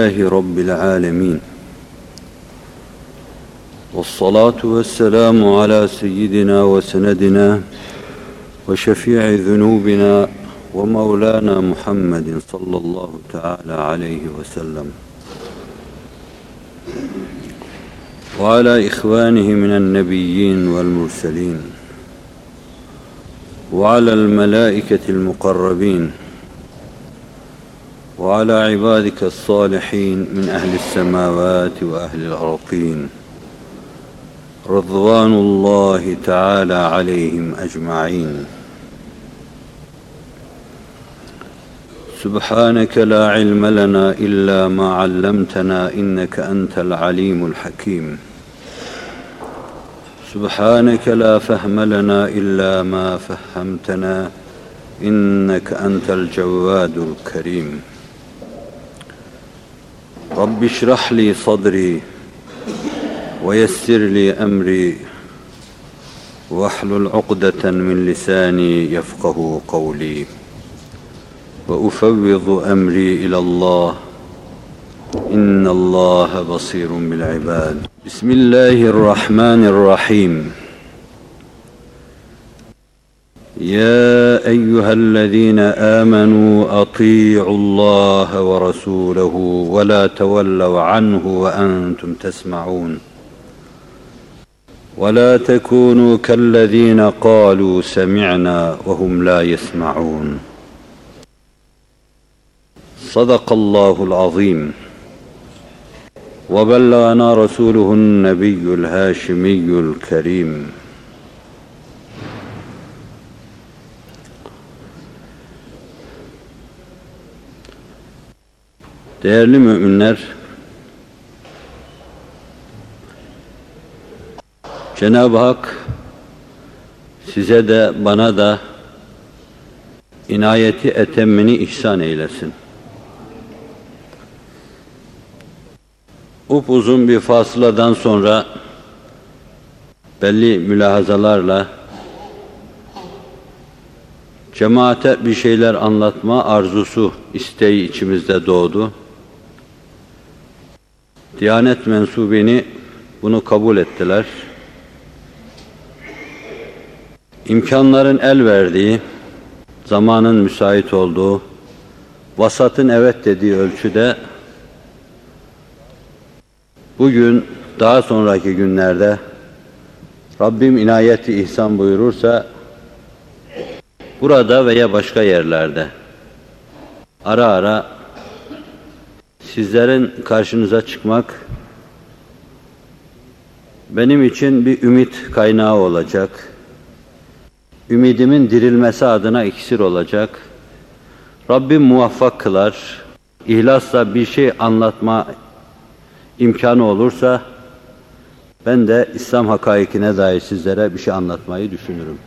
لله رب العالمين. والصلاة والسلام على سيدنا وسندنا وشفيع ذنوبنا ومولانا محمد صلى الله تعالى عليه وسلم. وعلى إخوانه من النبيين والمرسلين. وعلى الملائكة المقربين. وعلى عبادك الصالحين من أهل السماوات وأهل الأرضين. رضوان الله تعالى عليهم أجمعين. سبحانك لا علم لنا إلا ما علمتنا إنك أنت العليم الحكيم. سبحانك لا فهم لنا إلا ما فهمتنا إنك أنت الجواد الكريم. رب اشرح لي صدري ويسر لي أمري واحلل عقدة من لساني يفقه قولي وأفوض أمري إلى الله. إن الله بصير بالعباد. بسم الله الرحمن الرحيم. يا أيها الذين آمنوا أطيعوا الله ورسوله ولا تولوا عنه وأنتم تسمعون. ولا تكونوا كالذين قالوا سمعنا وهم لا يسمعون. صدق الله العظيم. وبلغنا رسوله النبي الهاشمي الكريم. Değerli müminler, Cenab-ı Hak size de bana da inayeti etemmini ihsan eylesin. Upuzun bir fasıladan sonra belli mülahazalarla cemaate bir şeyler anlatma arzusu, isteği içimizde doğdu. Diyanet mensubini bunu kabul ettiler. İmkanların el verdiği, zamanın müsait olduğu, vasatın evet dediği ölçüde bugün daha sonraki günlerde Rabbim inayeti ihsan buyurursa burada veya başka yerlerde ara ara sizlerin karşınıza çıkmak benim için bir ümit kaynağı olacak. Ümidimin dirilmesi adına iksir olacak. Rabbim muvaffak kılar. İhlasla bir şey anlatma imkanı olursa ben de İslam hakaikine dair sizlere bir şey anlatmayı düşünürüm.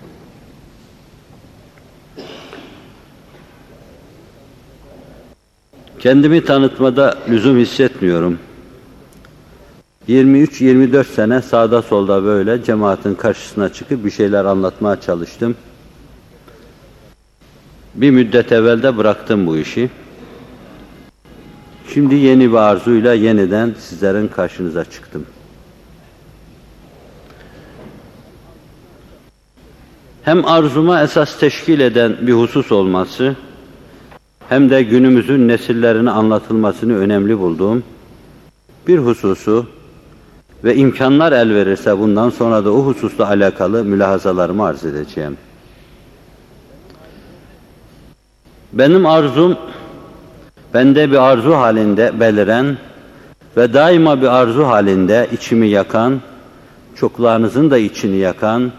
Kendimi tanıtmada lüzum hissetmiyorum. 23-24 sene sağda solda böyle cemaatin karşısına çıkıp bir şeyler anlatmaya çalıştım. Bir müddet evvel bıraktım bu işi. Şimdi yeni bir arzuyla yeniden sizlerin karşınıza çıktım. Hem arzuma esas teşkil eden bir husus olması, hem de günümüzün nesillerine anlatılmasını önemli bulduğum bir hususu ve imkanlar el verirse bundan sonra da o hususla alakalı mülahazalarımı arz edeceğim. Benim arzum, bende bir arzu halinde beliren ve daima bir arzu halinde içimi yakan, çoklarınızın da içini yakan,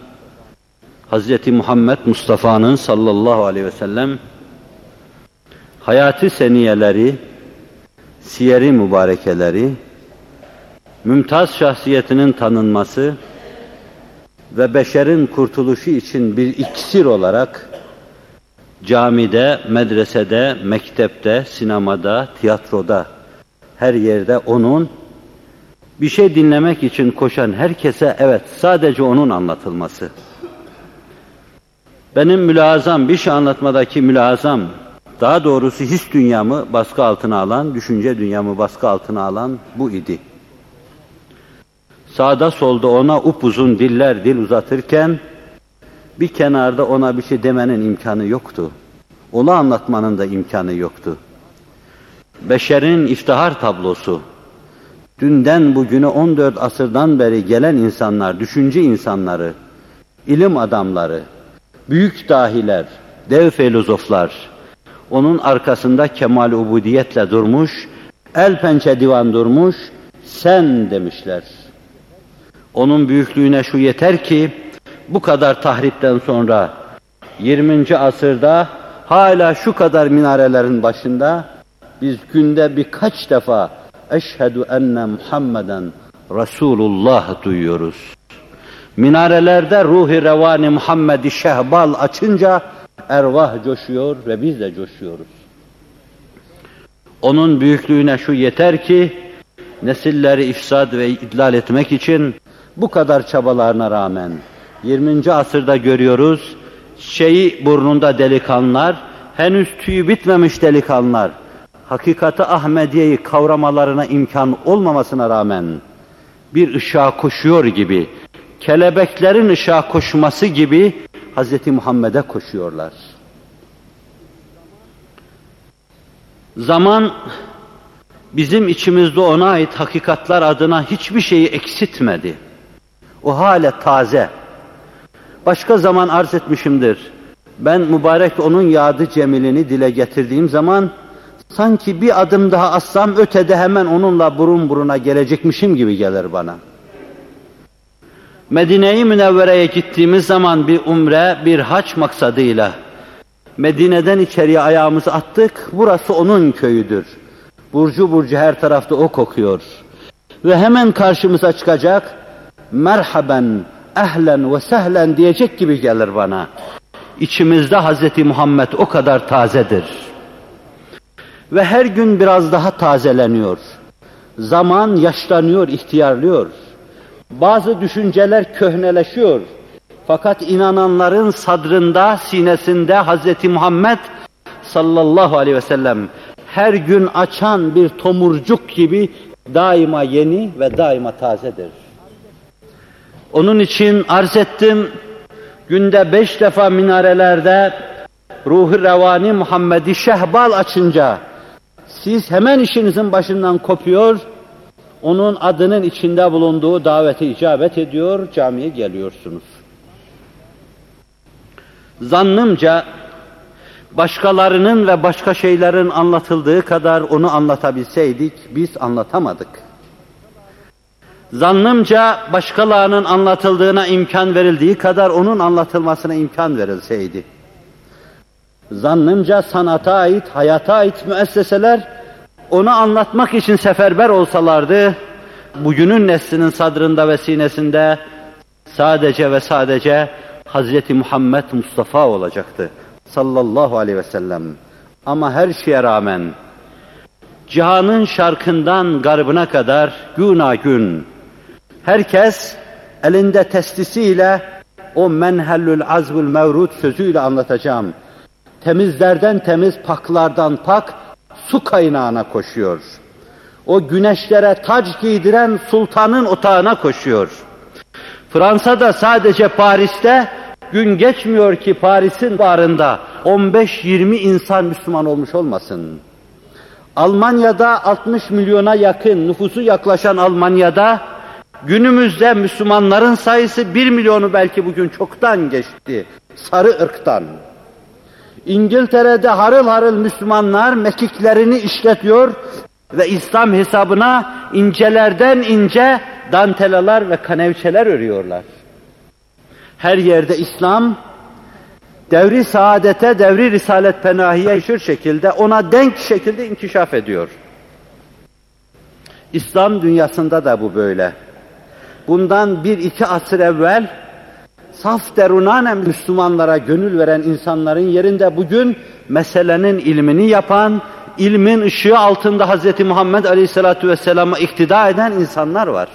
Hz. Muhammed Mustafa'nın sallallahu aleyhi ve sellem hayati seniyeleri, siyeri mübarekeleri, mümtaz şahsiyetinin tanınması ve beşerin kurtuluşu için bir iksir olarak camide, medresede, mektepte, sinemada, tiyatroda her yerde onun, bir şey dinlemek için koşan herkese evet sadece onun anlatılması. Benim mülazam, bir şey anlatmadaki mülazam, daha doğrusu his dünyamı baskı altına alan, düşünce dünyamı baskı altına alan bu idi. Sağda solda ona upuzun diller dil uzatırken, bir kenarda ona bir şey demenin imkanı yoktu. Onu anlatmanın da imkanı yoktu. Beşerin iftihar tablosu, dünden bugüne 14 asırdan beri gelen insanlar, düşünce insanları, ilim adamları, büyük dahiler, dev filozoflar, onun arkasında kemal ubudiyetle durmuş, el pençe divan durmuş, sen demişler. Onun büyüklüğüne şu yeter ki, bu kadar tahripten sonra 20. asırda hala şu kadar minarelerin başında biz günde birkaç defa eşhedü enne Muhammeden Resulullah duyuyoruz. Minarelerde ruhi revani Muhammed'i şehbal açınca ervah coşuyor ve biz de coşuyoruz. Onun büyüklüğüne şu yeter ki nesilleri ifsad ve idlal etmek için bu kadar çabalarına rağmen 20. asırda görüyoruz şeyi burnunda delikanlılar, henüz tüyü bitmemiş delikanlılar, hakikati Ahmediye'yi kavramalarına imkan olmamasına rağmen bir ışığa koşuyor gibi, kelebeklerin ışığa koşması gibi Hz. Muhammed'e koşuyorlar. Zaman bizim içimizde ona ait hakikatlar adına hiçbir şeyi eksiltmedi. O hale taze. Başka zaman arz etmişimdir. Ben mübarek onun yadı cemilini dile getirdiğim zaman sanki bir adım daha assam ötede hemen onunla burun buruna gelecekmişim gibi gelir bana. Medine-i Münevvere'ye gittiğimiz zaman bir umre, bir haç maksadıyla Medine'den içeriye ayağımızı attık, burası onun köyüdür. Burcu burcu her tarafta o kokuyor. Ve hemen karşımıza çıkacak, merhaben, ehlen ve sehlen diyecek gibi gelir bana. İçimizde Hz. Muhammed o kadar tazedir. Ve her gün biraz daha tazeleniyor. Zaman yaşlanıyor, ihtiyarlıyor. Bazı düşünceler köhneleşiyor. Fakat inananların sadrında, sinesinde Hz. Muhammed sallallahu aleyhi ve sellem her gün açan bir tomurcuk gibi daima yeni ve daima tazedir. Onun için arz ettim, günde beş defa minarelerde ruhu revani Muhammed'i şehbal açınca siz hemen işinizin başından kopuyor, onun adının içinde bulunduğu davete icabet ediyor, camiye geliyorsunuz. Zannımca başkalarının ve başka şeylerin anlatıldığı kadar onu anlatabilseydik biz anlatamadık. Zannımca başkalarının anlatıldığına imkan verildiği kadar onun anlatılmasına imkan verilseydi. Zannımca sanata ait, hayata ait müesseseler onu anlatmak için seferber olsalardı, bugünün neslinin sadrında ve sinesinde sadece ve sadece Hz. Muhammed Mustafa olacaktı. Sallallahu aleyhi ve sellem. Ama her şeye rağmen cihanın şarkından garbına kadar güna gün herkes elinde testisiyle o menhellül azvül mevrut sözüyle anlatacağım. Temizlerden temiz, paklardan pak, su kaynağına koşuyor. O güneşlere tac giydiren sultanın otağına koşuyor. Fransa'da sadece Paris'te gün geçmiyor ki Paris'in barında 15-20 insan Müslüman olmuş olmasın. Almanya'da 60 milyona yakın nüfusu yaklaşan Almanya'da günümüzde Müslümanların sayısı 1 milyonu belki bugün çoktan geçti. Sarı ırktan. İngiltere'de harıl harıl Müslümanlar mekiklerini işletiyor ve İslam hesabına incelerden ince dantelalar ve kanevçeler örüyorlar. Her yerde İslam devri saadete, devri risalet penahiye şür şekilde ona denk şekilde inkişaf ediyor. İslam dünyasında da bu böyle. Bundan bir iki asır evvel saf derunanen Müslümanlara gönül veren insanların yerinde bugün meselenin ilmini yapan, ilmin ışığı altında Hz. Muhammed Aleyhisselatü Vesselam'a iktida eden insanlar var.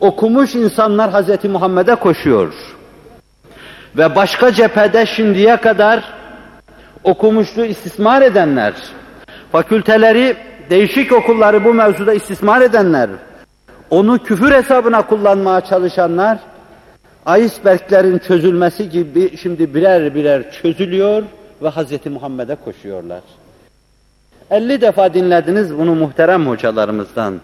Okumuş insanlar Hz. Muhammed'e koşuyor. Ve başka cephede şimdiye kadar okumuşluğu istismar edenler, fakülteleri, değişik okulları bu mevzuda istismar edenler, onu küfür hesabına kullanmaya çalışanlar, iceberglerin çözülmesi gibi şimdi birer birer çözülüyor ve Hz. Muhammed'e koşuyorlar. 50 defa dinlediniz bunu muhterem hocalarımızdan.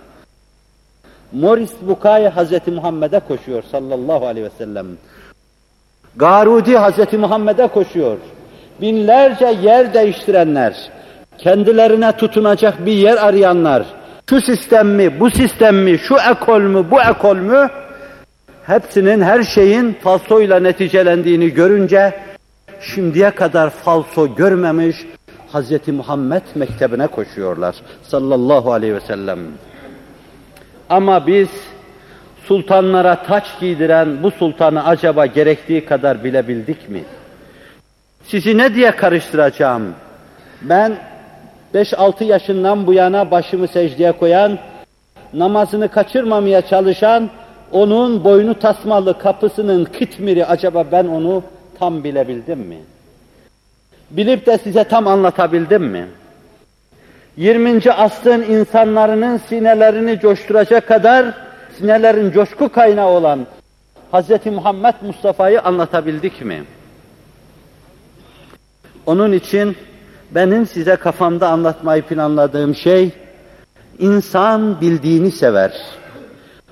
Morris Bukai Hz. Muhammed'e koşuyor sallallahu aleyhi ve sellem. Garudi Hz. Muhammed'e koşuyor. Binlerce yer değiştirenler, kendilerine tutunacak bir yer arayanlar, şu sistem mi, bu sistem mi, şu ekol mü, bu ekol mü, hepsinin her şeyin falsoyla neticelendiğini görünce, şimdiye kadar falso görmemiş Hz. Muhammed mektebine koşuyorlar sallallahu aleyhi ve sellem. Ama biz sultanlara taç giydiren bu sultanı acaba gerektiği kadar bilebildik mi? Sizi ne diye karıştıracağım? Ben 5-6 yaşından bu yana başımı secdeye koyan, namazını kaçırmamaya çalışan, onun boynu tasmalı kapısının kıtmiri acaba ben onu tam bilebildim mi? Bilip de size tam anlatabildim mi? 20. asrın insanların sinelerini coşturacak kadar sinelerin coşku kaynağı olan Hz. Muhammed Mustafa'yı anlatabildik mi? Onun için benim size kafamda anlatmayı planladığım şey, insan bildiğini sever.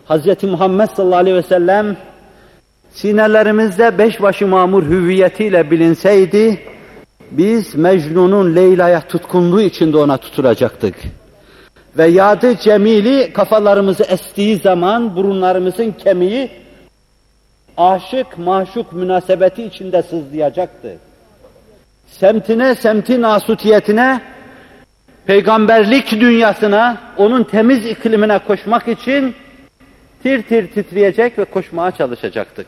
Hz. Muhammed sallallahu aleyhi ve sellem, sinelerimizde beşbaşı mamur hüviyetiyle bilinseydi, biz Mecnun'un Leyla'ya tutkunluğu içinde ona tuturacaktık. Ve yadı cemili kafalarımızı estiği zaman burunlarımızın kemiği aşık maşuk münasebeti içinde sızlayacaktı. Semtine, semtin asutiyetine, peygamberlik dünyasına, onun temiz iklimine koşmak için tir tir titreyecek ve koşmaya çalışacaktık.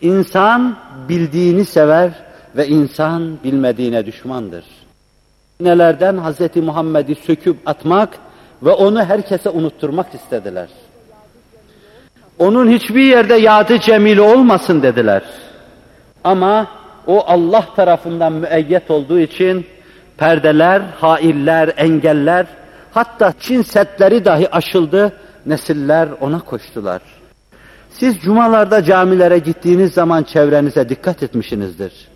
İnsan bildiğini sever ve insan bilmediğine düşmandır. Nelerden Hz. Muhammed'i söküp atmak ve onu herkese unutturmak istediler. Onun hiçbir yerde yadı cemili olmasın dediler. Ama o Allah tarafından müeyyet olduğu için perdeler, hailler, engeller, hatta Çin setleri dahi aşıldı, nesiller ona koştular. Siz cumalarda camilere gittiğiniz zaman çevrenize dikkat etmişsinizdir.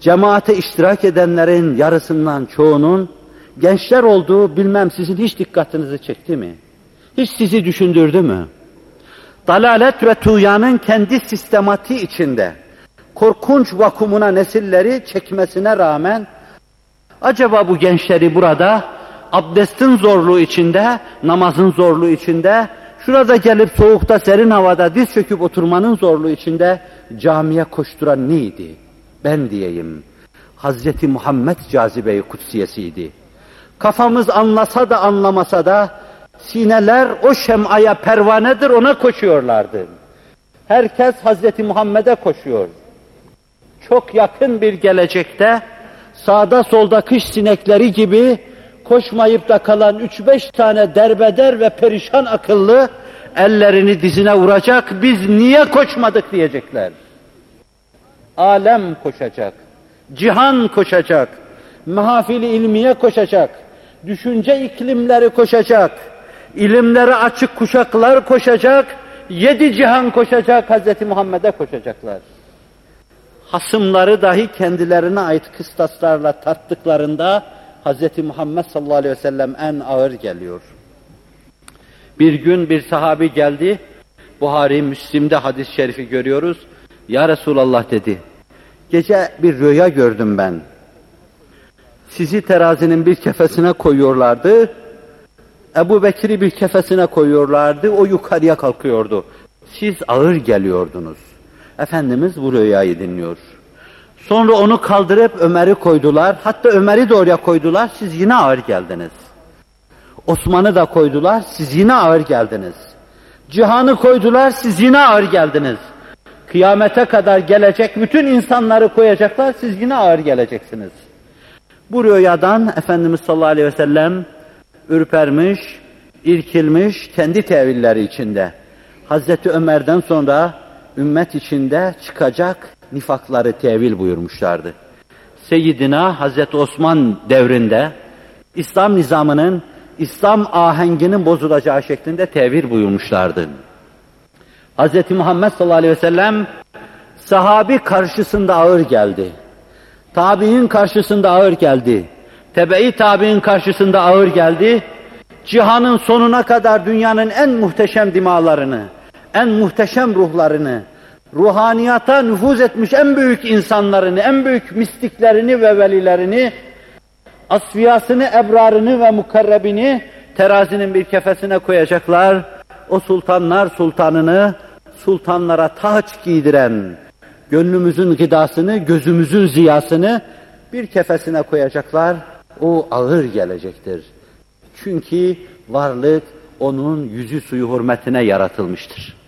Cemaate iştirak edenlerin yarısından çoğunun gençler olduğu bilmem sizin hiç dikkatinizi çekti mi? Hiç sizi düşündürdü mü? Dalalet ve tuğyanın kendi sistematiği içinde korkunç vakumuna nesilleri çekmesine rağmen acaba bu gençleri burada abdestin zorluğu içinde, namazın zorluğu içinde, şurada gelip soğukta serin havada diz çöküp oturmanın zorluğu içinde camiye koşturan neydi? Ben diyeyim. Hazreti Muhammed cazibe-i kutsiyesiydi. Kafamız anlasa da anlamasa da sineler o şemaya pervanedir ona koşuyorlardı. Herkes Hazreti Muhammed'e koşuyor çok yakın bir gelecekte sağda solda kış sinekleri gibi koşmayıp da kalan üç beş tane derbeder ve perişan akıllı ellerini dizine vuracak, biz niye koşmadık diyecekler. Alem koşacak, cihan koşacak, mahafili ilmiye koşacak, düşünce iklimleri koşacak, ilimleri açık kuşaklar koşacak, yedi cihan koşacak, Hz. Muhammed'e koşacaklar hasımları dahi kendilerine ait kıstaslarla tarttıklarında Hz. Muhammed sallallahu aleyhi ve sellem en ağır geliyor. Bir gün bir sahabi geldi, Buhari, Müslim'de hadis-i şerifi görüyoruz. Ya Resulallah dedi, gece bir rüya gördüm ben. Sizi terazinin bir kefesine koyuyorlardı, Ebu Bekir'i bir kefesine koyuyorlardı, o yukarıya kalkıyordu. Siz ağır geliyordunuz. Efendimiz bu rüyayı dinliyor. Sonra onu kaldırıp Ömer'i koydular. Hatta Ömer'i de oraya koydular. Siz yine ağır geldiniz. Osman'ı da koydular. Siz yine ağır geldiniz. Cihan'ı koydular. Siz yine ağır geldiniz. Kıyamete kadar gelecek bütün insanları koyacaklar. Siz yine ağır geleceksiniz. Bu rüyadan Efendimiz sallallahu aleyhi ve sellem ürpermiş, irkilmiş kendi tevilleri içinde. Hazreti Ömer'den sonra ümmet içinde çıkacak nifakları tevil buyurmuşlardı. Seyyidina Hazreti Osman devrinde İslam nizamının, İslam ahenginin bozulacağı şeklinde tevil buyurmuşlardı. Hz. Muhammed sallallahu aleyhi ve sellem sahabi karşısında ağır geldi. Tabi'in karşısında ağır geldi. Tebe-i tabi'in karşısında ağır geldi. Cihanın sonuna kadar dünyanın en muhteşem dimalarını, en muhteşem ruhlarını, ruhaniyata nüfuz etmiş en büyük insanlarını, en büyük mistiklerini ve velilerini, asfiyasını, ebrarını ve mukarrebini terazinin bir kefesine koyacaklar. O sultanlar sultanını sultanlara taç giydiren, gönlümüzün gıdasını, gözümüzün ziyasını bir kefesine koyacaklar. O ağır gelecektir. Çünkü varlık onun yüzü suyu hürmetine yaratılmıştır.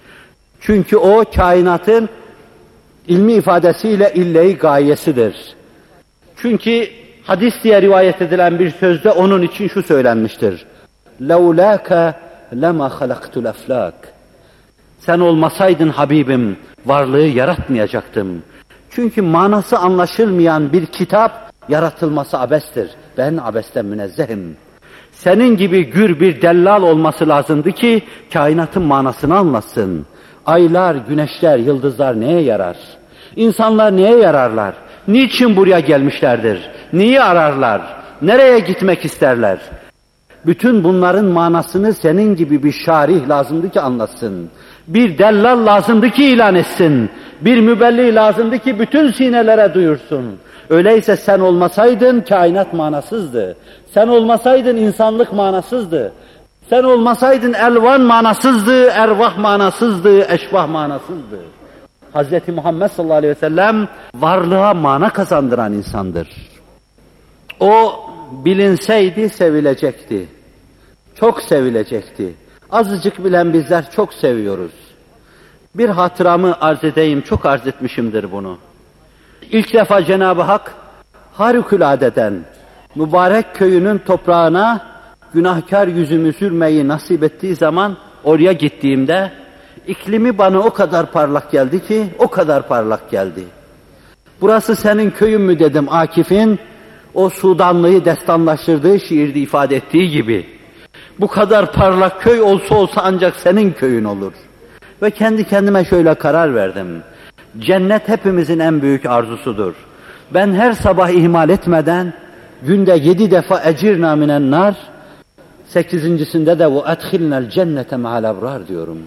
Çünkü o kainatın ilmi ifadesiyle illeyi gayesidir. Çünkü hadis diye rivayet edilen bir sözde onun için şu söylenmiştir. لَوْلَاكَ لَمَا خَلَقْتُ الْاَفْلَاكِ Sen olmasaydın Habibim varlığı yaratmayacaktım. Çünkü manası anlaşılmayan bir kitap yaratılması abestir. Ben abesten münezzehim. Senin gibi gür bir dellal olması lazımdı ki kainatın manasını anlasın. Aylar, güneşler, yıldızlar neye yarar? İnsanlar neye yararlar? Niçin buraya gelmişlerdir? Neyi ararlar? Nereye gitmek isterler? Bütün bunların manasını senin gibi bir şarih lazımdı ki anlatsın. Bir dellal lazımdı ki ilan etsin. Bir mübelli lazımdı ki bütün sinelere duyursun. Öyleyse sen olmasaydın kainat manasızdı. Sen olmasaydın insanlık manasızdı. Sen olmasaydın elvan manasızdı, ervah manasızdı, eşvah manasızdı. Hz. Muhammed sallallahu aleyhi ve sellem varlığa mana kazandıran insandır. O bilinseydi sevilecekti. Çok sevilecekti. Azıcık bilen bizler çok seviyoruz. Bir hatıramı arz edeyim, çok arz etmişimdir bunu. İlk defa Cenab-ı Hak harikuladeden mübarek köyünün toprağına günahkar yüzümü sürmeyi nasip ettiği zaman oraya gittiğimde iklimi bana o kadar parlak geldi ki o kadar parlak geldi. Burası senin köyün mü dedim Akif'in o Sudanlıyı destanlaştırdığı şiirde ifade ettiği gibi. Bu kadar parlak köy olsa olsa ancak senin köyün olur. Ve kendi kendime şöyle karar verdim. Cennet hepimizin en büyük arzusudur. Ben her sabah ihmal etmeden günde yedi defa ecir naminen nar, sekizincisinde de bu adhilnel cennete ebrar diyorum.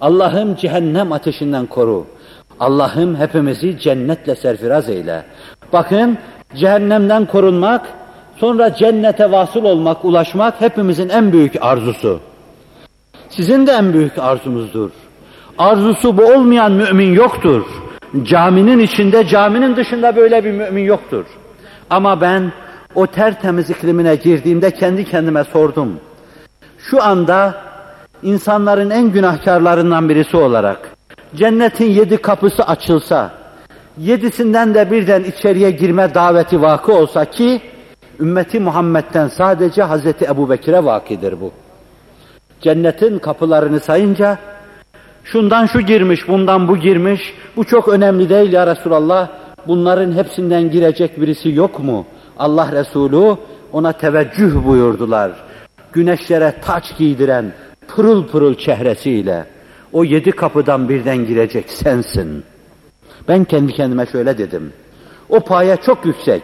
Allah'ım cehennem ateşinden koru. Allah'ım hepimizi cennetle serfiraz eyle. Bakın cehennemden korunmak, sonra cennete vasıl olmak, ulaşmak hepimizin en büyük arzusu. Sizin de en büyük arzunuzdur. Arzusu bu olmayan mümin yoktur. Caminin içinde, caminin dışında böyle bir mümin yoktur. Ama ben o tertemiz iklimine girdiğimde kendi kendime sordum. Şu anda insanların en günahkarlarından birisi olarak cennetin yedi kapısı açılsa, yedisinden de birden içeriye girme daveti vakı olsa ki, ümmeti Muhammed'den sadece Hazreti Ebu Bekir'e vakidir bu. Cennetin kapılarını sayınca, şundan şu girmiş, bundan bu girmiş, bu çok önemli değil ya Resulallah, bunların hepsinden girecek birisi yok mu? Allah Resulü ona teveccüh buyurdular. Güneşlere taç giydiren pırıl pırıl çehresiyle o yedi kapıdan birden girecek sensin. Ben kendi kendime şöyle dedim. O paye çok yüksek.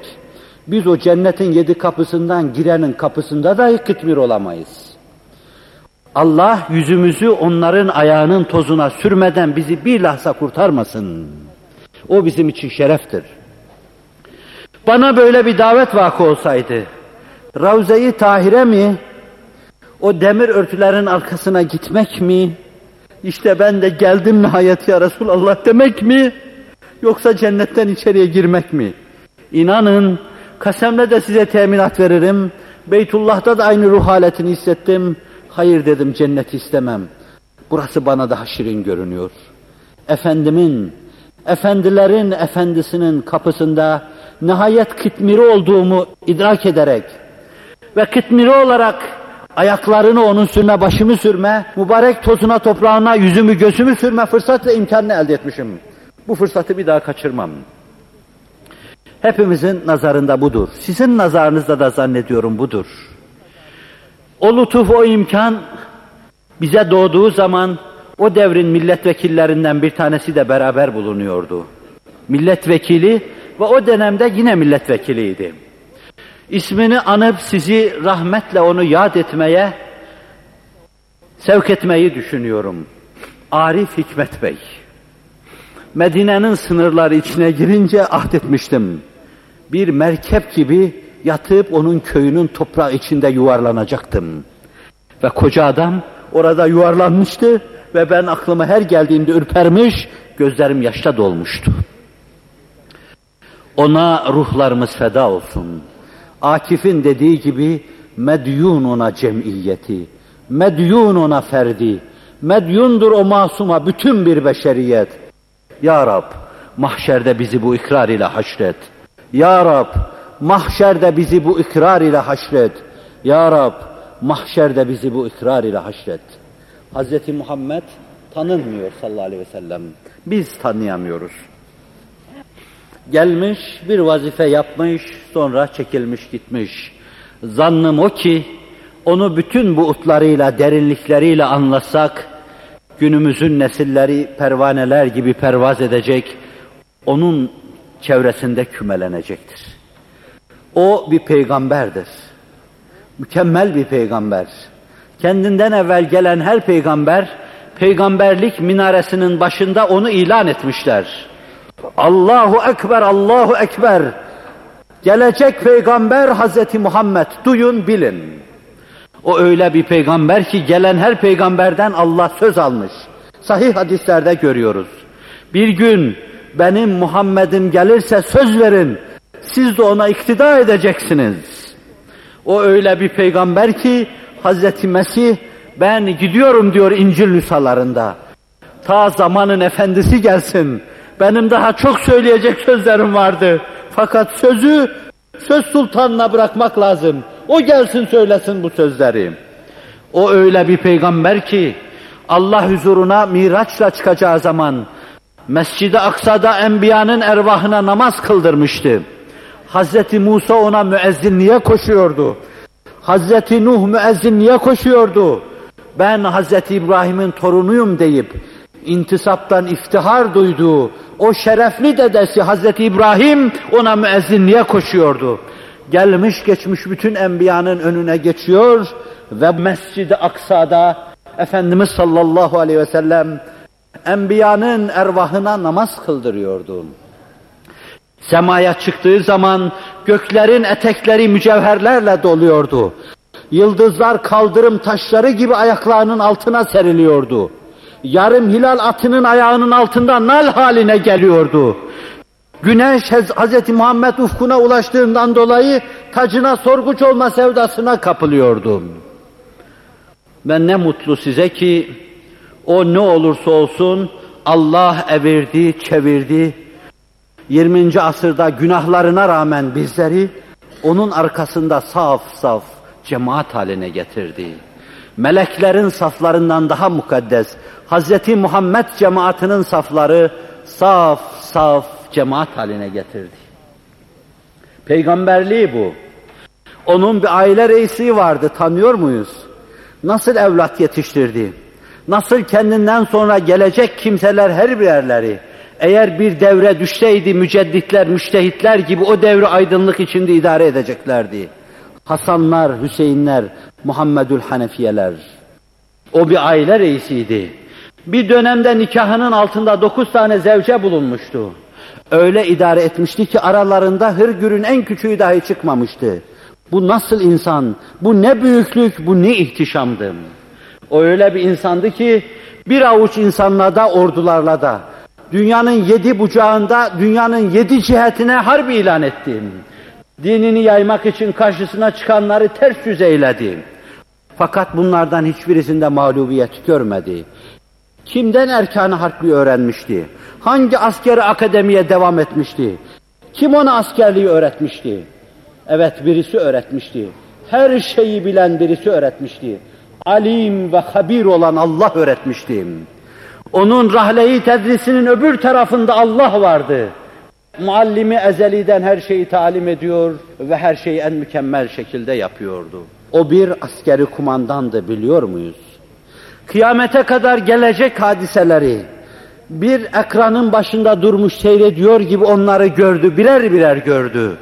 Biz o cennetin yedi kapısından girenin kapısında dahi kıtmir olamayız. Allah yüzümüzü onların ayağının tozuna sürmeden bizi bir lahza kurtarmasın. O bizim için şereftir. Bana böyle bir davet vakı olsaydı, Ravze-i Tahire mi, o demir örtülerin arkasına gitmek mi, işte ben de geldim nihayet ya Resulallah demek mi, yoksa cennetten içeriye girmek mi? İnanın, kasemle de size teminat veririm, Beytullah'ta da aynı ruh haletini hissettim, hayır dedim cennet istemem, burası bana daha şirin görünüyor. Efendimin, efendilerin efendisinin kapısında nihayet kıtmiri olduğumu idrak ederek ve kıtmiri olarak ayaklarını onun sürme, başımı sürme, mübarek tozuna, toprağına, yüzümü, gözümü sürme fırsat ve imkanını elde etmişim. Bu fırsatı bir daha kaçırmam. Hepimizin nazarında budur. Sizin nazarınızda da zannediyorum budur. O lütuf, o imkan bize doğduğu zaman o devrin milletvekillerinden bir tanesi de beraber bulunuyordu. Milletvekili ve o dönemde yine milletvekiliydi. İsmini anıp sizi rahmetle onu yad etmeye, sevk etmeyi düşünüyorum. Arif Hikmet Bey. Medine'nin sınırları içine girince ahdetmiştim. Bir merkep gibi yatıp onun köyünün toprağı içinde yuvarlanacaktım. Ve koca adam orada yuvarlanmıştı ve ben aklıma her geldiğinde ürpermiş, gözlerim yaşta dolmuştu. Ona ruhlarımız feda olsun. Akif'in dediği gibi medyun ona cemiyeti, medyun ona ferdi, medyundur o masuma bütün bir beşeriyet. Ya Rab, mahşerde bizi bu ikrar ile haşret. Ya Rab, mahşerde bizi bu ikrar ile haşret. Ya Rab, mahşerde bizi bu ikrar ile haşret. Hz. Muhammed tanınmıyor sallallahu aleyhi ve sellem. Biz tanıyamıyoruz. Gelmiş, bir vazife yapmış, sonra çekilmiş gitmiş. Zannım o ki, onu bütün bu utlarıyla, derinlikleriyle anlasak, günümüzün nesilleri pervaneler gibi pervaz edecek, onun çevresinde kümelenecektir. O bir peygamberdir. Mükemmel bir peygamber. Kendinden evvel gelen her peygamber, peygamberlik minaresinin başında onu ilan etmişler. Allahu Ekber, Allahu Ekber. Gelecek peygamber Hazreti Muhammed. Duyun, bilin. O öyle bir peygamber ki gelen her peygamberden Allah söz almış. Sahih hadislerde görüyoruz. Bir gün benim Muhammed'im gelirse söz verin. Siz de ona iktida edeceksiniz. O öyle bir peygamber ki Hazreti Mesih ben gidiyorum diyor İncil nüshalarında. Ta zamanın efendisi gelsin. Benim daha çok söyleyecek sözlerim vardı. Fakat sözü söz sultanına bırakmak lazım. O gelsin söylesin bu sözleri. O öyle bir peygamber ki Allah huzuruna miraçla çıkacağı zaman Mescid-i Aksa'da enbiyanın ervahına namaz kıldırmıştı. Hazreti Musa ona müezzinliğe koşuyordu. Hazreti Nuh müezzinliğe koşuyordu. Ben Hazreti İbrahim'in torunuyum deyip intisaptan iftihar duyduğu o şerefli dedesi Hazreti İbrahim ona müezzinliğe koşuyordu. Gelmiş geçmiş bütün enbiyanın önüne geçiyor ve Mescid-i Aksa'da Efendimiz sallallahu aleyhi ve sellem enbiyanın ervahına namaz kıldırıyordu. Semaya çıktığı zaman göklerin etekleri mücevherlerle doluyordu. Yıldızlar kaldırım taşları gibi ayaklarının altına seriliyordu. Yarım hilal atının ayağının altında nal haline geliyordu. Güneş Hz. Muhammed ufkuna ulaştığından dolayı tacına sorguç olma sevdasına kapılıyordu. Ben ne mutlu size ki o ne olursa olsun Allah evirdi, çevirdi. 20. asırda günahlarına rağmen bizleri onun arkasında saf saf cemaat haline getirdi. Meleklerin saflarından daha mukaddes, Hz. Muhammed cemaatinin safları saf saf cemaat haline getirdi. Peygamberliği bu. Onun bir aile reisi vardı, tanıyor muyuz? Nasıl evlat yetiştirdi? Nasıl kendinden sonra gelecek kimseler her birerleri, eğer bir devre düşseydi mücedditler, müştehitler gibi o devri aydınlık içinde idare edeceklerdi. Hasanlar, Hüseyinler, Muhammedül Hanefiyeler. O bir aile reisiydi. Bir dönemde nikahının altında dokuz tane zevce bulunmuştu. Öyle idare etmişti ki aralarında hırgürün en küçüğü dahi çıkmamıştı. Bu nasıl insan, bu ne büyüklük, bu ne ihtişamdı. O öyle bir insandı ki bir avuç insanla da ordularla da dünyanın yedi bucağında dünyanın yedi cihetine harbi ilan etti. Dinini yaymak için karşısına çıkanları ters yüz eyledi. Fakat bunlardan hiçbirisinde mağlubiyet görmedi. Kimden erkanı harpli öğrenmişti? Hangi askeri akademiye devam etmişti? Kim ona askerliği öğretmişti? Evet birisi öğretmişti. Her şeyi bilen birisi öğretmişti. Alim ve habir olan Allah öğretmişti. Onun rahleyi tedrisinin öbür tarafında Allah vardı. Muallimi ezeliden her şeyi talim ediyor ve her şeyi en mükemmel şekilde yapıyordu. O bir askeri kumandandı biliyor muyuz? Kıyamete kadar gelecek hadiseleri bir ekranın başında durmuş seyrediyor gibi onları gördü, birer birer gördü.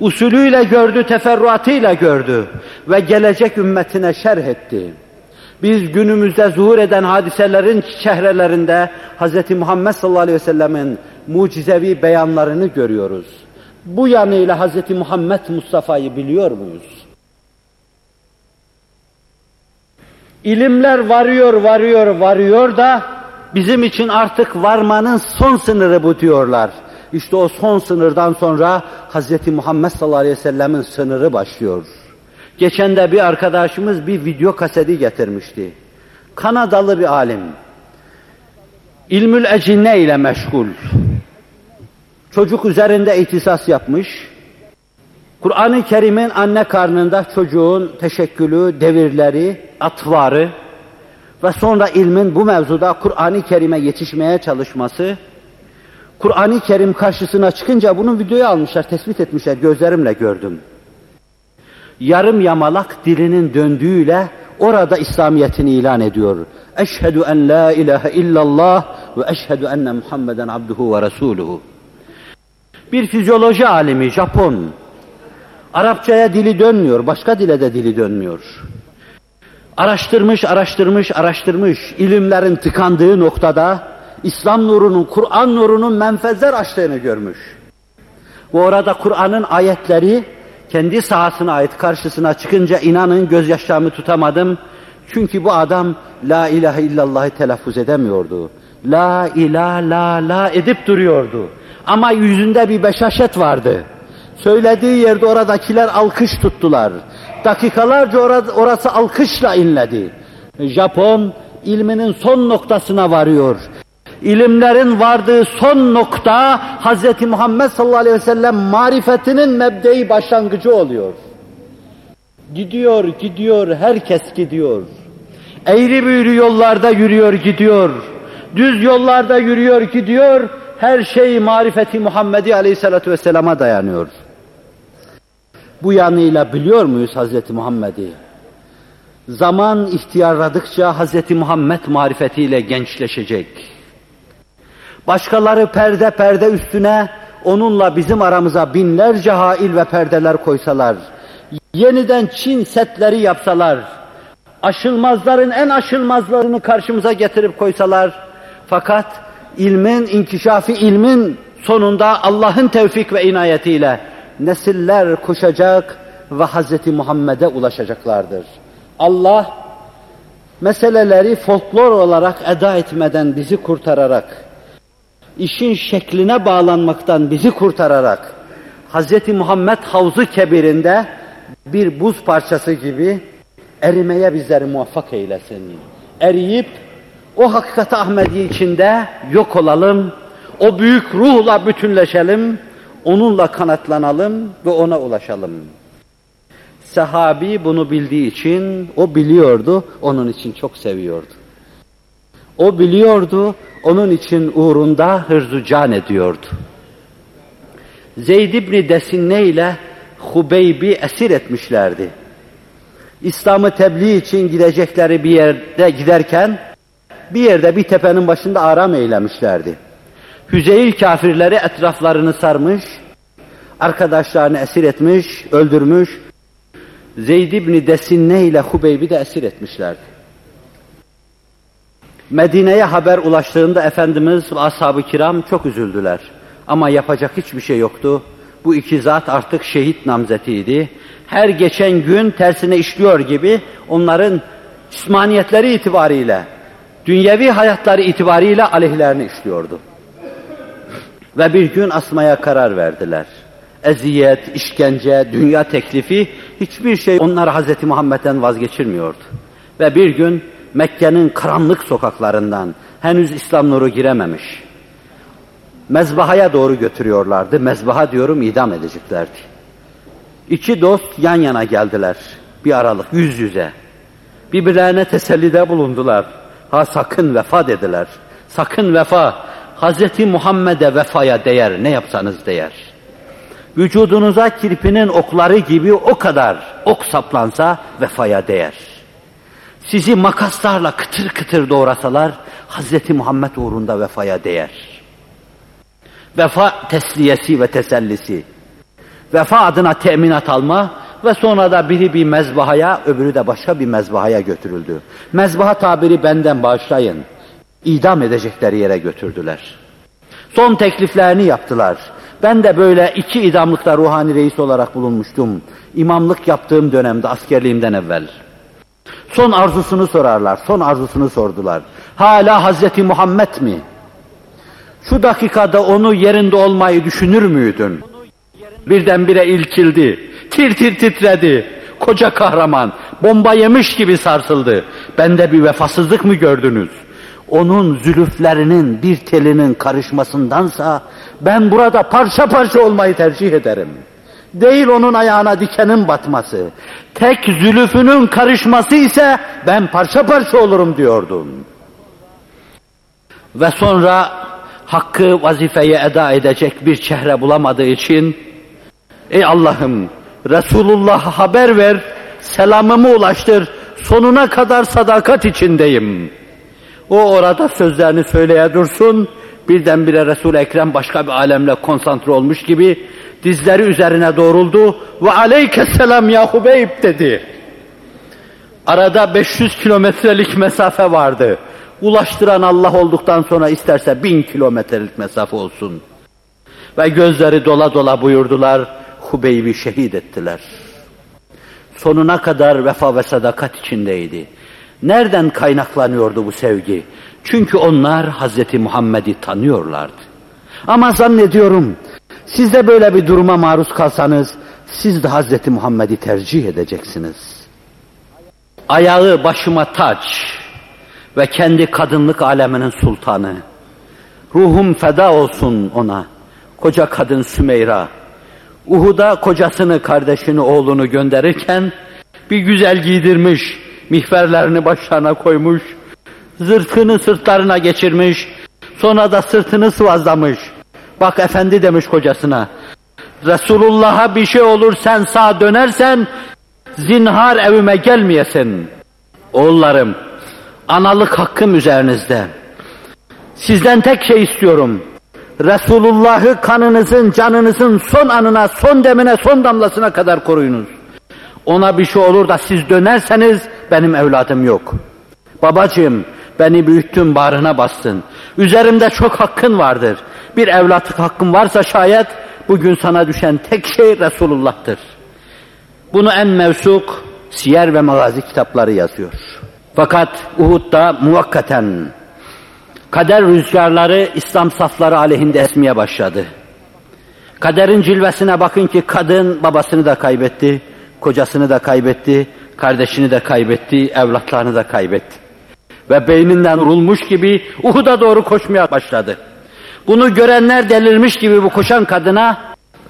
Usulüyle gördü, teferruatıyla gördü ve gelecek ümmetine şerh etti. Biz günümüzde zuhur eden hadiselerin çehrelerinde Hz. Muhammed sallallahu aleyhi ve sellemin mucizevi beyanlarını görüyoruz. Bu yanıyla Hz. Muhammed Mustafa'yı biliyor muyuz? İlimler varıyor, varıyor, varıyor da bizim için artık varmanın son sınırı bu diyorlar. İşte o son sınırdan sonra Hz. Muhammed sallallahu aleyhi ve sellemin sınırı başlıyor. Geçen de bir arkadaşımız bir video kaseti getirmişti. Kanadalı bir alim. İlmül ecinne ile meşgul. Çocuk üzerinde ihtisas yapmış. Kur'an-ı Kerim'in anne karnında çocuğun teşekkülü, devirleri, atvarı ve sonra ilmin bu mevzuda Kur'an-ı Kerim'e yetişmeye çalışması, Kur'an-ı Kerim karşısına çıkınca bunun videoyu almışlar, tespit etmişler, gözlerimle gördüm. Yarım yamalak dilinin döndüğüyle orada İslamiyetini ilan ediyor. Eşhedü en la ilahe illallah ve eşhedü enne Muhammeden abduhu ve resuluhu. Bir fizyoloji alimi, Japon. Arapçaya dili dönmüyor, başka dile de dili dönmüyor. Araştırmış, araştırmış, araştırmış. ilimlerin tıkandığı noktada İslam nurunun, Kur'an nurunun menfezler açtığını görmüş. Ve orada Kur'an'ın ayetleri kendi sahasına ait karşısına çıkınca inanın gözyaşlarımı tutamadım. Çünkü bu adam la ilahe illallah'ı telaffuz edemiyordu. La ilah la la edip duruyordu. Ama yüzünde bir beşaşet vardı. Söylediği yerde oradakiler alkış tuttular. Dakikalarca orası alkışla inledi. Japon ilminin son noktasına varıyor. İlimlerin vardığı son nokta Hz. Muhammed sallallahu aleyhi ve sellem marifetinin mebdeyi başlangıcı oluyor. Gidiyor, gidiyor, herkes gidiyor. Eğri büğrü yollarda yürüyor, gidiyor. Düz yollarda yürüyor, gidiyor. Her şey marifeti Muhammedi aleyhissalatu vesselama dayanıyor. Bu yanıyla biliyor muyuz Hazreti Muhammed'i? Zaman ihtiyarladıkça Hazreti Muhammed marifetiyle gençleşecek. Başkaları perde perde üstüne onunla bizim aramıza binlerce hail ve perdeler koysalar, yeniden Çin setleri yapsalar, aşılmazların en aşılmazlarını karşımıza getirip koysalar, fakat ilmin, inkişafi ilmin sonunda Allah'ın tevfik ve inayetiyle nesiller koşacak ve Hz. Muhammed'e ulaşacaklardır. Allah meseleleri folklor olarak eda etmeden bizi kurtararak, işin şekline bağlanmaktan bizi kurtararak, Hz. Muhammed Havzu Kebir'inde bir buz parçası gibi erimeye bizleri muvaffak eylesin. Eriyip o hakikat Ahmedi içinde yok olalım, o büyük ruhla bütünleşelim, onunla kanatlanalım ve ona ulaşalım. Sahabi bunu bildiği için, o biliyordu, onun için çok seviyordu. O biliyordu, onun için uğrunda hırzu can ediyordu. Zeyd ibn Desinne ile Hubeybi esir etmişlerdi. İslam'ı tebliğ için gidecekleri bir yerde giderken bir yerde bir tepenin başında aram eylemişlerdi. Hüzeyl kafirleri etraflarını sarmış, arkadaşlarını esir etmiş, öldürmüş. Zeyd ibn Desinne ile Hubeyb'i de esir etmişlerdi. Medine'ye haber ulaştığında Efendimiz ve ashab-ı kiram çok üzüldüler. Ama yapacak hiçbir şey yoktu. Bu iki zat artık şehit namzetiydi. Her geçen gün tersine işliyor gibi onların cismaniyetleri itibariyle, dünyevi hayatları itibariyle aleyhlerini işliyordu. Ve bir gün asmaya karar verdiler. Eziyet, işkence, dünya teklifi hiçbir şey onları Hz. Muhammed'den vazgeçirmiyordu. Ve bir gün Mekke'nin karanlık sokaklarından henüz İslam nuru girememiş. Mezbahaya doğru götürüyorlardı. Mezbaha diyorum idam edeceklerdi. İki dost yan yana geldiler. Bir aralık yüz yüze. Birbirlerine tesellide bulundular. Ha sakın vefa dediler. Sakın vefa. Hazreti Muhammed'e vefaya değer. Ne yapsanız değer. Vücudunuza kirpinin okları gibi o kadar ok saplansa vefaya değer. Sizi makaslarla kıtır kıtır doğrasalar Hazreti Muhammed uğrunda vefaya değer. Vefa tesliyesi ve tesellisi. Vefa adına teminat alma ve sonra da biri bir mezbahaya öbürü de başka bir mezbahaya götürüldü. Mezbaha tabiri benden bağışlayın. İdam edecekleri yere götürdüler. Son tekliflerini yaptılar. Ben de böyle iki idamlıkta ruhani reis olarak bulunmuştum. İmamlık yaptığım dönemde askerliğimden evvel. Son arzusunu sorarlar, son arzusunu sordular. Hala Hazreti Muhammed mi? Şu dakikada onu yerinde olmayı düşünür müydün? Birdenbire ilkildi, tir tir titredi. Koca kahraman, bomba yemiş gibi sarsıldı. Bende bir vefasızlık mı gördünüz? Onun zülüflerinin bir telinin karışmasındansa ben burada parça parça olmayı tercih ederim. Değil onun ayağına dikenin batması. Tek zülüfünün karışması ise ben parça parça olurum diyordum. Ve sonra hakkı vazifeye eda edecek bir çehre bulamadığı için ey Allah'ım Resulullah'a haber ver, selamımı ulaştır, sonuna kadar sadakat içindeyim. O orada sözlerini söyleye dursun, birdenbire Resul-i Ekrem başka bir alemle konsantre olmuş gibi dizleri üzerine doğruldu ve aleykesselam ya Hubeyb dedi. Arada 500 kilometrelik mesafe vardı. Ulaştıran Allah olduktan sonra isterse bin kilometrelik mesafe olsun. Ve gözleri dola dola buyurdular, Hubeyb'i şehit ettiler. Sonuna kadar vefa ve sadakat içindeydi. Nereden kaynaklanıyordu bu sevgi? Çünkü onlar Hazreti Muhammed'i tanıyorlardı. Ama zannediyorum siz de böyle bir duruma maruz kalsanız siz de Hazreti Muhammed'i tercih edeceksiniz. Ayağı başıma taç ve kendi kadınlık aleminin sultanı. Ruhum feda olsun ona. Koca kadın Sümeyra. Uhud'a kocasını, kardeşini, oğlunu gönderirken bir güzel giydirmiş, mihverlerini başlarına koymuş, zırhını sırtlarına geçirmiş, sonra da sırtını sıvazlamış. Bak efendi demiş kocasına, Resulullah'a bir şey olur sen sağ dönersen, zinhar evime gelmeyesin. Oğullarım, analık hakkım üzerinizde. Sizden tek şey istiyorum. Resulullah'ı kanınızın, canınızın son anına, son demine, son damlasına kadar koruyunuz. Ona bir şey olur da siz dönerseniz benim evladım yok. Babacığım beni büyüttün bağrına bastın. Üzerimde çok hakkın vardır. Bir evlatlık hakkın varsa şayet bugün sana düşen tek şey Resulullah'tır. Bunu en mevsuk siyer ve magazi kitapları yazıyor. Fakat Uhud'da muvakkaten kader rüzgarları İslam safları aleyhinde esmeye başladı. Kaderin cilvesine bakın ki kadın babasını da kaybetti, kocasını da kaybetti, kardeşini de kaybetti, evlatlarını da kaybetti. Ve beyninden vurulmuş gibi Uhud'a doğru koşmaya başladı. Bunu görenler delirmiş gibi bu koşan kadına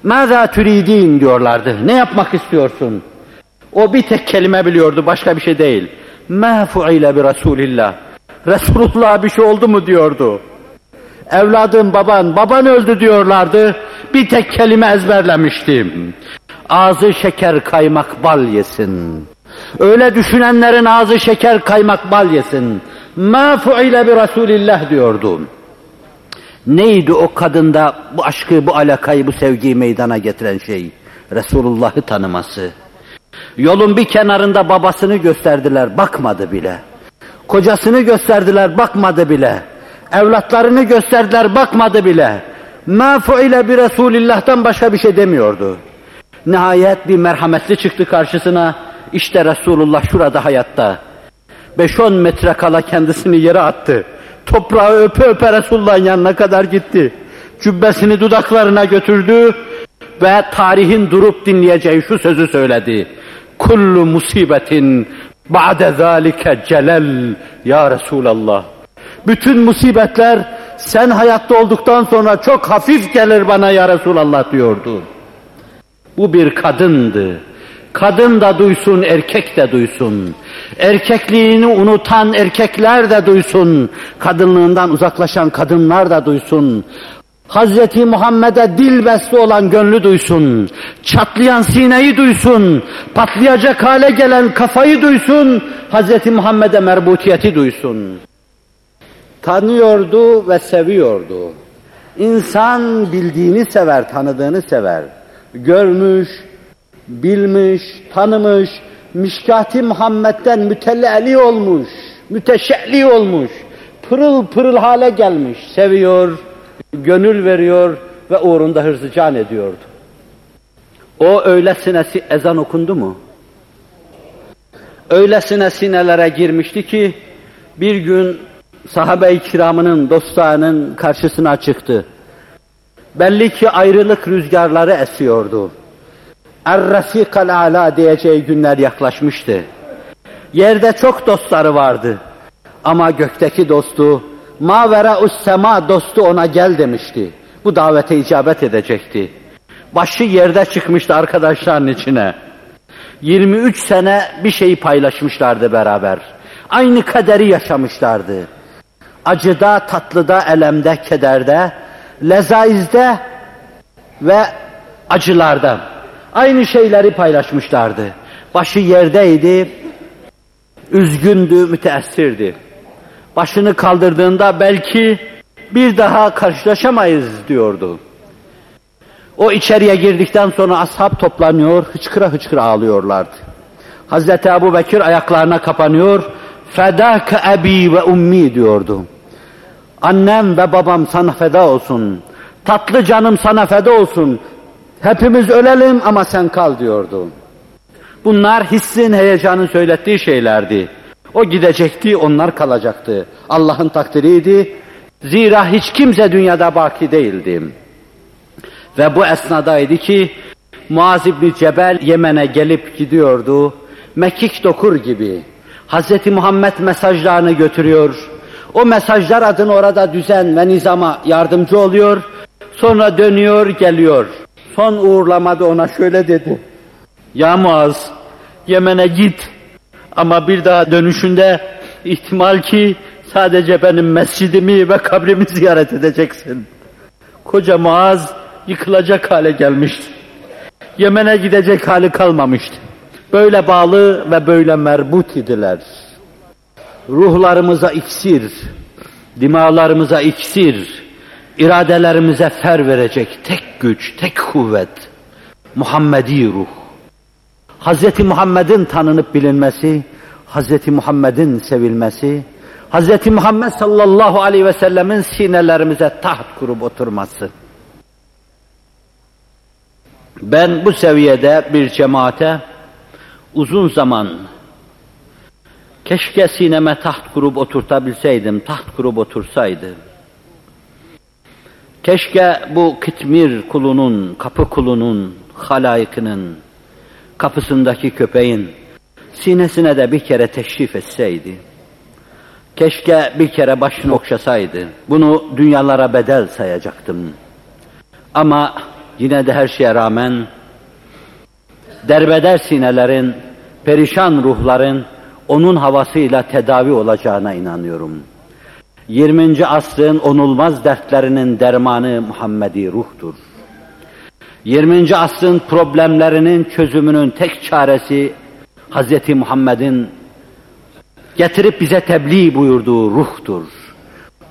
ماذا türidin diyorlardı. Ne yapmak istiyorsun? O bir tek kelime biliyordu, başka bir şey değil. مَا فُعِلَ بِرَسُولِ Resulullah bir şey oldu mu diyordu. Evladım baban, baban öldü diyorlardı. Bir tek kelime ezberlemiştim. Ağzı şeker kaymak bal yesin. Öyle düşünenlerin ağzı şeker kaymak bal yesin. Ma fuile bi Resulillah diyordu. Neydi o kadında bu aşkı, bu alakayı, bu sevgiyi meydana getiren şey? Resulullah'ı tanıması. Yolun bir kenarında babasını gösterdiler, bakmadı bile. Kocasını gösterdiler, bakmadı bile. Evlatlarını gösterdiler, bakmadı bile. Ma fuile bi Resulillah'tan başka bir şey demiyordu. Nihayet bir merhametli çıktı karşısına. İşte Resulullah şurada hayatta. 5-10 metre kala kendisini yere attı. Toprağı öpe öpe Resulullah'ın yanına kadar gitti. Cübbesini dudaklarına götürdü ve tarihin durup dinleyeceği şu sözü söyledi. Kullu musibetin ba'de zalike celal ya Resulallah. Bütün musibetler sen hayatta olduktan sonra çok hafif gelir bana ya Resulallah diyordu. Bu bir kadındı. Kadın da duysun, erkek de duysun. Erkekliğini unutan erkekler de duysun. Kadınlığından uzaklaşan kadınlar da duysun. Hazreti Muhammed'e dil besli olan gönlü duysun. Çatlayan sineyi duysun. Patlayacak hale gelen kafayı duysun. Hazreti Muhammed'e merbutiyeti duysun. Tanıyordu ve seviyordu. İnsan bildiğini sever, tanıdığını sever. Görmüş, bilmiş, tanımış, Mişkati Muhammed'den mütelli olmuş, müteşelli olmuş, pırıl pırıl hale gelmiş, seviyor, gönül veriyor ve uğrunda hırzı can ediyordu. O öylesine ezan okundu mu? Öylesine sinelere girmişti ki bir gün sahabe-i kiramının, dostlarının karşısına çıktı. Belli ki ayrılık rüzgarları esiyordu. Er-Rafikal Ala diyeceği günler yaklaşmıştı. Yerde çok dostları vardı. Ama gökteki dostu, Mavera sema dostu ona gel demişti. Bu davete icabet edecekti. Başı yerde çıkmıştı arkadaşların içine. 23 sene bir şeyi paylaşmışlardı beraber. Aynı kaderi yaşamışlardı. Acıda, tatlıda, elemde, kederde, lezaizde ve acılarda. Aynı şeyleri paylaşmışlardı. Başı yerdeydi, üzgündü, müteessirdi. Başını kaldırdığında belki bir daha karşılaşamayız diyordu. O içeriye girdikten sonra ashab toplanıyor, hıçkıra hıçkıra ağlıyorlardı. Hazreti Ebu Bekir ayaklarına kapanıyor, fedâke ebi ve ummi diyordu. Annem ve babam sana feda olsun. Tatlı canım sana feda olsun. Hepimiz ölelim ama sen kal diyordu. Bunlar hissin, heyecanın söylettiği şeylerdi. O gidecekti, onlar kalacaktı. Allah'ın takdiriydi. Zira hiç kimse dünyada baki değildi. Ve bu esnadaydı ki Muaz İbni Cebel Yemen'e gelip gidiyordu. Mekik dokur gibi. Hz. Muhammed mesajlarını götürüyor. O mesajlar adını orada düzen ve nizama yardımcı oluyor. Sonra dönüyor, geliyor. Son uğurlamada ona şöyle dedi. Ya Muaz, Yemen'e git ama bir daha dönüşünde ihtimal ki sadece benim mescidimi ve kabrimi ziyaret edeceksin. Koca Muaz yıkılacak hale gelmişti. Yemen'e gidecek hali kalmamıştı. Böyle bağlı ve böyle merbut idiler. Ruhlarımıza iksir, dimalarımıza iksir, iradelerimize fer verecek tek güç, tek kuvvet, Muhammedi ruh. Hz. Muhammed'in tanınıp bilinmesi, Hz. Muhammed'in sevilmesi, Hz. Muhammed sallallahu aleyhi ve sellemin sinelerimize taht kurup oturması. Ben bu seviyede bir cemaate uzun zaman keşke sineme taht kurup oturtabilseydim, taht kurup otursaydı. Keşke bu kitmir kulunun, kapı kulunun, halayıkının, kapısındaki köpeğin sinesine de bir kere teşrif etseydi. Keşke bir kere başını okşasaydı. Bunu dünyalara bedel sayacaktım. Ama yine de her şeye rağmen derbeder sinelerin, perişan ruhların onun havasıyla tedavi olacağına inanıyorum. 20. asrın onulmaz dertlerinin dermanı Muhammedi ruhtur. 20. asrın problemlerinin çözümünün tek çaresi Hz. Muhammed'in getirip bize tebliğ buyurduğu ruhtur.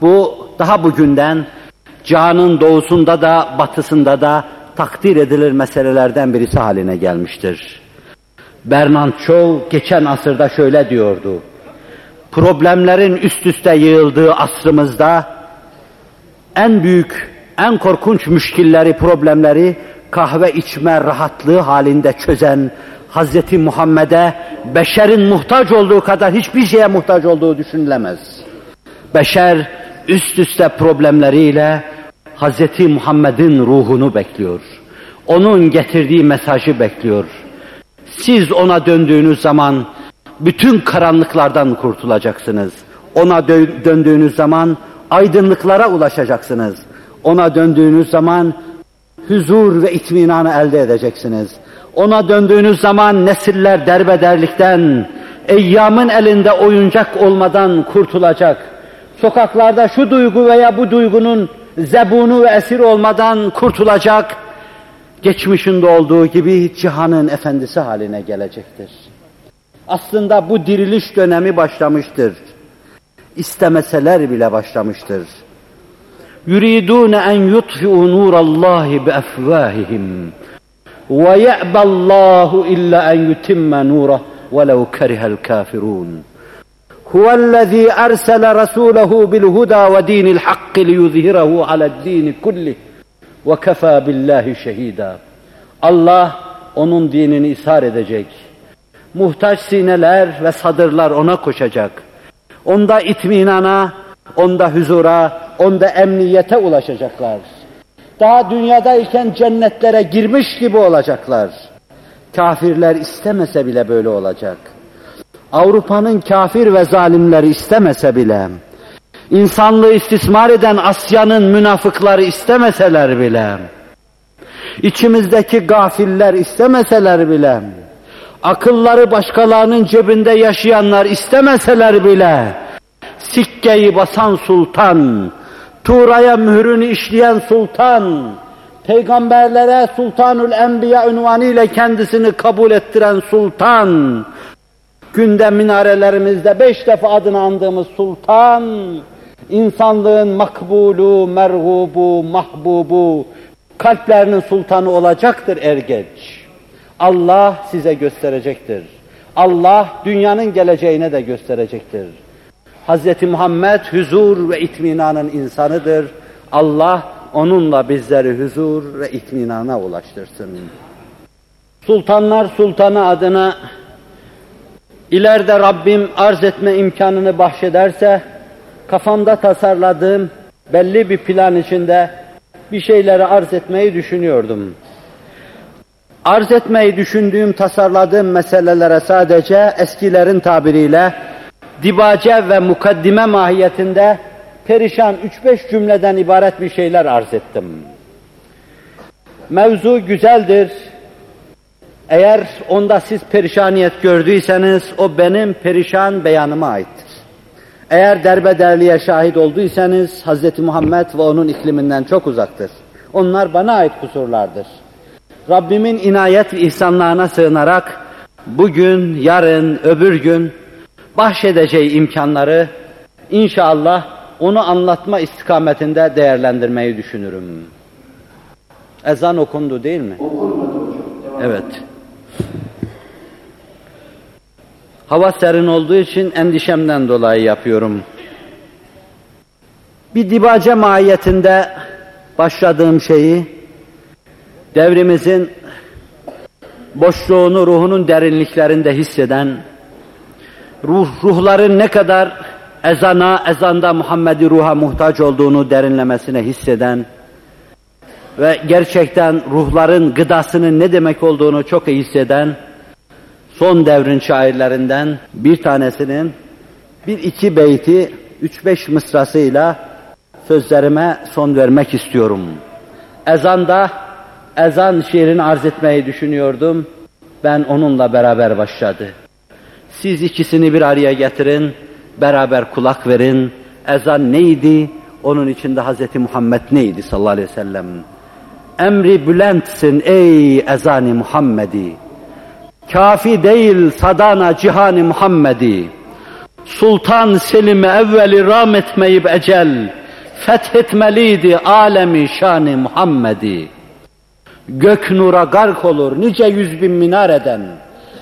Bu daha bugünden canın doğusunda da batısında da takdir edilir meselelerden birisi haline gelmiştir. Bernard Shaw geçen asırda şöyle diyordu. Problemlerin üst üste yığıldığı asrımızda en büyük, en korkunç müşkilleri, problemleri kahve içme rahatlığı halinde çözen Hz. Muhammed'e beşerin muhtaç olduğu kadar hiçbir şeye muhtaç olduğu düşünülemez. Beşer üst üste problemleriyle Hz. Muhammed'in ruhunu bekliyor. Onun getirdiği mesajı bekliyor. Siz ona döndüğünüz zaman bütün karanlıklardan kurtulacaksınız. Ona dö döndüğünüz zaman aydınlıklara ulaşacaksınız. Ona döndüğünüz zaman huzur ve itminanı elde edeceksiniz. Ona döndüğünüz zaman nesiller derbederlikten, eyyamın elinde oyuncak olmadan kurtulacak. Sokaklarda şu duygu veya bu duygunun zebunu ve esir olmadan kurtulacak. Geçmişinde olduğu gibi cihanın efendisi haline gelecektir. Aslında bu diriliş dönemi başlamıştır. İstemeseler bile başlamıştır. يُرِيدُونَ أَنْ يُطْفِئُوا نُورَ اللّٰهِ بِأَفْوَاهِهِمْ وَيَأْبَى اللّٰهُ إِلَّا أَنْ يُتِمَّ نُورَهُ وَلَوْ كَرِهَ الْكَافِرُونَ هُوَ الَّذ۪ي أَرْسَلَ رَسُولَهُ بِالْهُدَى وَد۪ينِ الْحَقِّ لِيُظْهِرَهُ عَلَى الد۪ينِ كُلِّهِ وَكَفَى بِاللّٰهِ شَه۪يدًا Allah onun dinini ishar edecek. Muhtaç sineler ve sadırlar ona koşacak. Onda itminana, onda huzura, onda emniyete ulaşacaklar. Daha dünyadayken cennetlere girmiş gibi olacaklar. Kafirler istemese bile böyle olacak. Avrupa'nın kafir ve zalimleri istemese bile, insanlığı istismar eden Asya'nın münafıkları istemeseler bile, içimizdeki gafiller istemeseler bile, akılları başkalarının cebinde yaşayanlar istemeseler bile, sikkeyi basan sultan, Tuğra'ya mührünü işleyen sultan, peygamberlere Sultanül Enbiya ünvanı ile kendisini kabul ettiren sultan, günde minarelerimizde beş defa adını andığımız sultan, insanlığın makbulu, merhubu, mahbubu, kalplerinin sultanı olacaktır er geç. Allah size gösterecektir. Allah dünyanın geleceğine de gösterecektir. Hz. Muhammed huzur ve itminanın insanıdır. Allah onunla bizleri huzur ve itminana ulaştırsın. Sultanlar Sultanı adına ileride Rabbim arz etme imkanını bahşederse kafamda tasarladığım belli bir plan içinde bir şeyleri arz etmeyi düşünüyordum. Arz etmeyi düşündüğüm, tasarladığım meselelere sadece eskilerin tabiriyle dibace ve mukaddime mahiyetinde perişan 3-5 cümleden ibaret bir şeyler arz ettim. Mevzu güzeldir. Eğer onda siz perişaniyet gördüyseniz o benim perişan beyanıma aittir. Eğer derbederliğe şahit olduysanız Hz. Muhammed ve onun ikliminden çok uzaktır. Onlar bana ait kusurlardır. Rabbimin inayet ve ihsanlarına sığınarak bugün, yarın, öbür gün bahşedeceği imkanları inşallah onu anlatma istikametinde değerlendirmeyi düşünürüm. Ezan okundu değil mi? Evet. Hava serin olduğu için endişemden dolayı yapıyorum. Bir dibace mahiyetinde başladığım şeyi devrimizin boşluğunu ruhunun derinliklerinde hisseden ruh ruhların ne kadar ezana, ezanda Muhammed'i ruha muhtaç olduğunu derinlemesine hisseden ve gerçekten ruhların gıdasının ne demek olduğunu çok iyi hisseden son devrin şairlerinden bir tanesinin bir iki beyti üç beş mısrasıyla sözlerime son vermek istiyorum. Ezanda ezan şiirini arz etmeyi düşünüyordum. Ben onunla beraber başladı. Siz ikisini bir araya getirin, beraber kulak verin. Ezan neydi? Onun içinde Hz. Muhammed neydi sallallahu aleyhi ve sellem? Emri bülentsin ey ezani Muhammedi. Kafi değil sadana cihani Muhammedi. Sultan Selim'e evveli ram etmeyip ecel, fethetmeliydi alemi şani Muhammedi. Gök nura gark olur nice yüz bin minareden,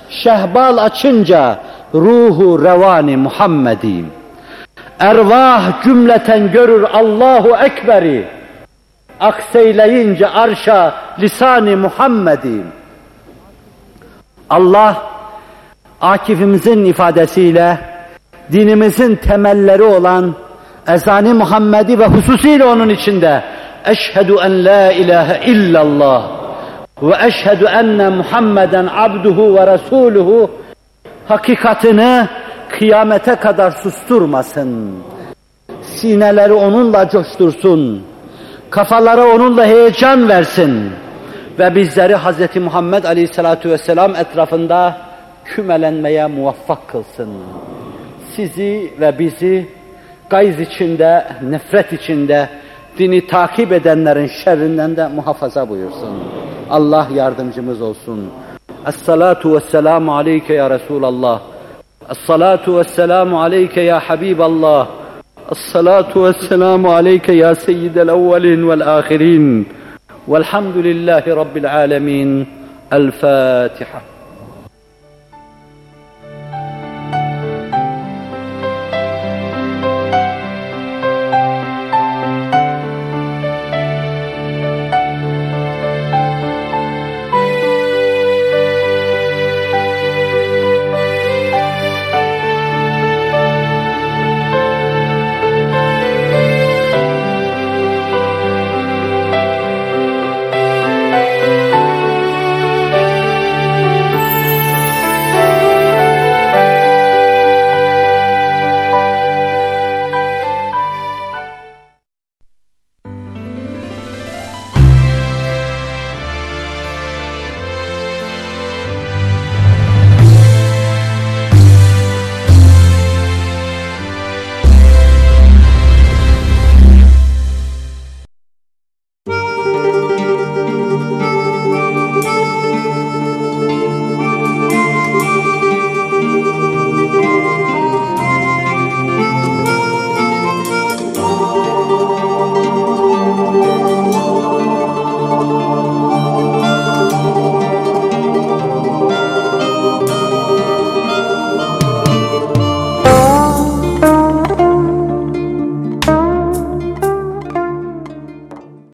şehbal açınca ruhu revani Muhammedi. Ervah cümleten görür Allahu Ekber'i, akseyleyince arşa lisani Muhammedi. Allah Akif'imizin ifadesiyle dinimizin temelleri olan ezani Muhammedi ve hususiyle onun içinde eşhedü en la ilahe illallah ve eşhedü enne Muhammeden abduhu ve resuluhu hakikatini kıyamete kadar susturmasın. sineleri onunla coştursun, kafalara onunla heyecan versin ve bizleri Hz. Muhammed Aleyhisselatü Vesselam etrafında kümelenmeye muvaffak kılsın. Sizi ve bizi gayz içinde, nefret içinde, dini takip edenlerin şerrinden de muhafaza buyursun. Allah yardımcımız olsun. Es-salatu vesselamu aleyke ya Resulallah. Es-salatu vesselamu aleyke ya Habiballah. Es-salatu vesselamu aleyke ya seyyidel evvelin vel ahirin. Velhamdülillahi Rabbil alemin. El Fatiha.